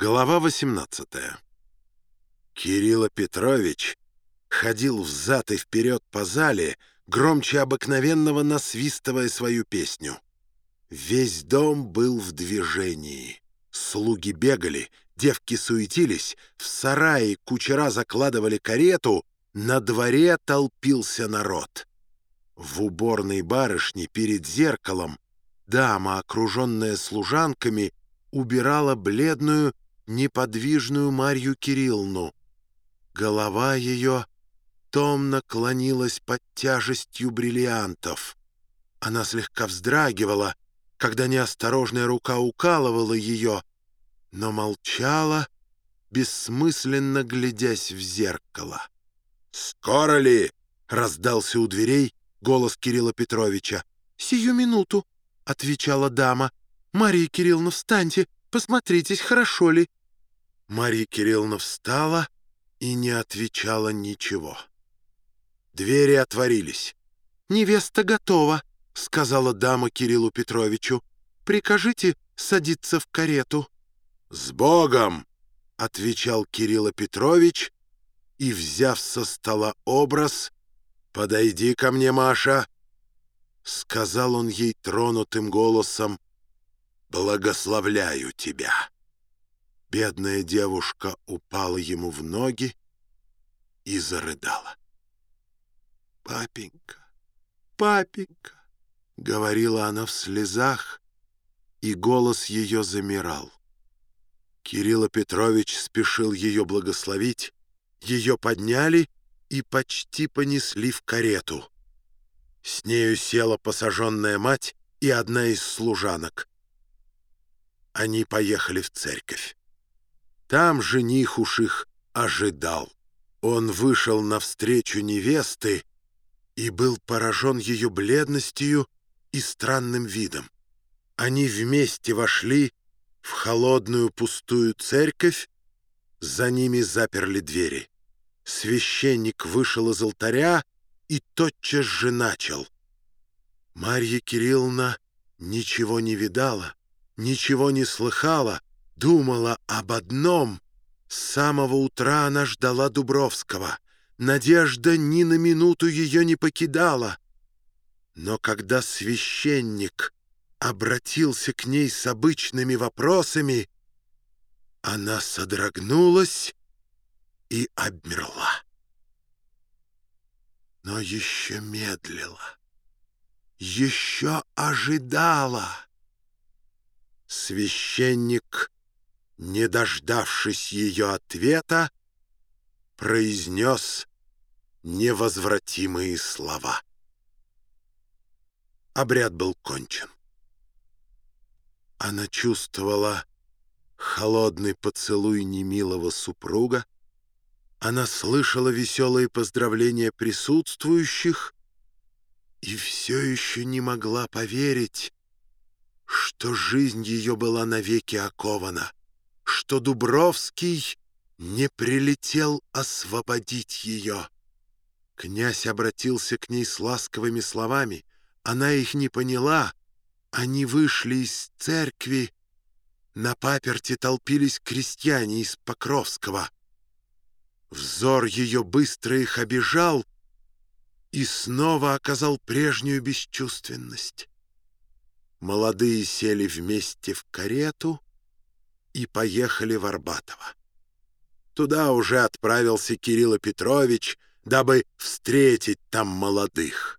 Глава 18 Кирилла Петрович ходил взад и вперед по зале, громче обыкновенного насвистывая свою песню. Весь дом был в движении. Слуги бегали, девки суетились, в сарае кучера закладывали карету, на дворе толпился народ. В уборной барышне перед зеркалом дама, окруженная служанками, убирала бледную, неподвижную Марью Кирилловну. Голова ее томно клонилась под тяжестью бриллиантов. Она слегка вздрагивала, когда неосторожная рука укалывала ее, но молчала, бессмысленно глядясь в зеркало. «Скоро ли?» — раздался у дверей голос Кирилла Петровича. «Сию минуту», — отвечала дама. «Мария Кирилловна, встаньте, посмотритесь, хорошо ли». Мария Кирилловна встала и не отвечала ничего. Двери отворились. «Невеста готова», — сказала дама Кириллу Петровичу. «Прикажите садиться в карету». «С Богом!» — отвечал Кирилл Петрович и, взяв со стола образ, «Подойди ко мне, Маша!» Сказал он ей тронутым голосом, «Благословляю тебя!» Бедная девушка упала ему в ноги и зарыдала. «Папенька, папенька!» — говорила она в слезах, и голос ее замирал. Кирилл Петрович спешил ее благословить, ее подняли и почти понесли в карету. С нею села посаженная мать и одна из служанок. Они поехали в церковь. Там жених уж их ожидал. Он вышел навстречу невесты и был поражен ее бледностью и странным видом. Они вместе вошли в холодную пустую церковь, за ними заперли двери. Священник вышел из алтаря и тотчас же начал. Марья Кирилловна ничего не видала, ничего не слыхала, думала об одном. С самого утра она ждала Дубровского. Надежда ни на минуту ее не покидала. Но когда священник обратился к ней с обычными вопросами, она содрогнулась и обмерла. Но еще медлила, еще ожидала. Священник, не дождавшись ее ответа, произнес невозвратимые слова. Обряд был кончен. Она чувствовала холодный поцелуй немилого супруга, она слышала веселые поздравления присутствующих и все еще не могла поверить, что жизнь ее была навеки окована, что Дубровский не прилетел освободить ее. Князь обратился к ней с ласковыми словами. Она их не поняла. Они вышли из церкви. На паперти толпились крестьяне из Покровского. Взор ее быстро их обижал и снова оказал прежнюю бесчувственность. Молодые сели вместе в карету и поехали в Арбатово. Туда уже отправился Кирилл Петрович, дабы встретить там молодых.